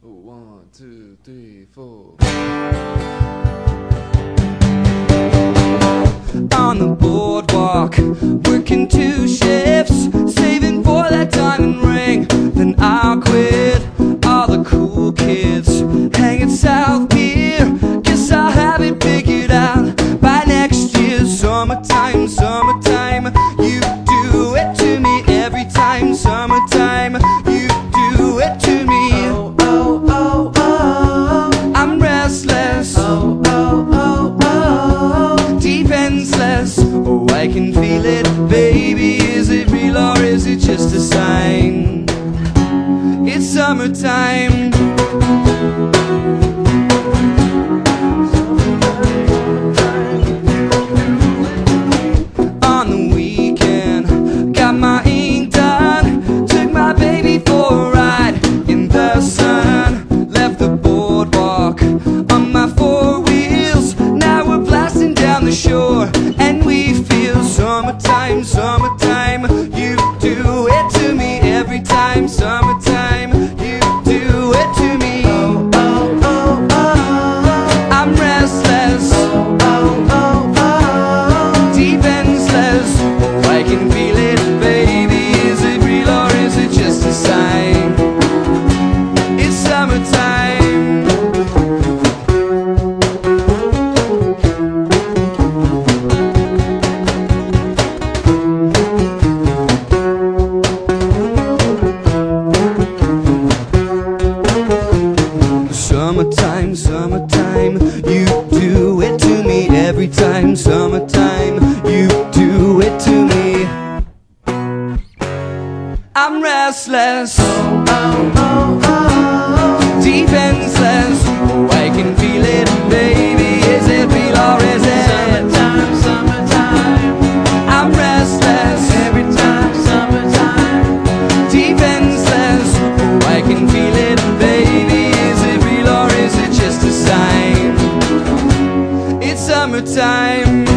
One, two, three, four. On the boardwalk, working two shifts. feeling? Baby, is it real or is it just a sign? It's summertime. Summertime, summertime, you do it to me every time. Summertime, you do it to me. I'm restless. Oh, oh, oh, oh. summertime.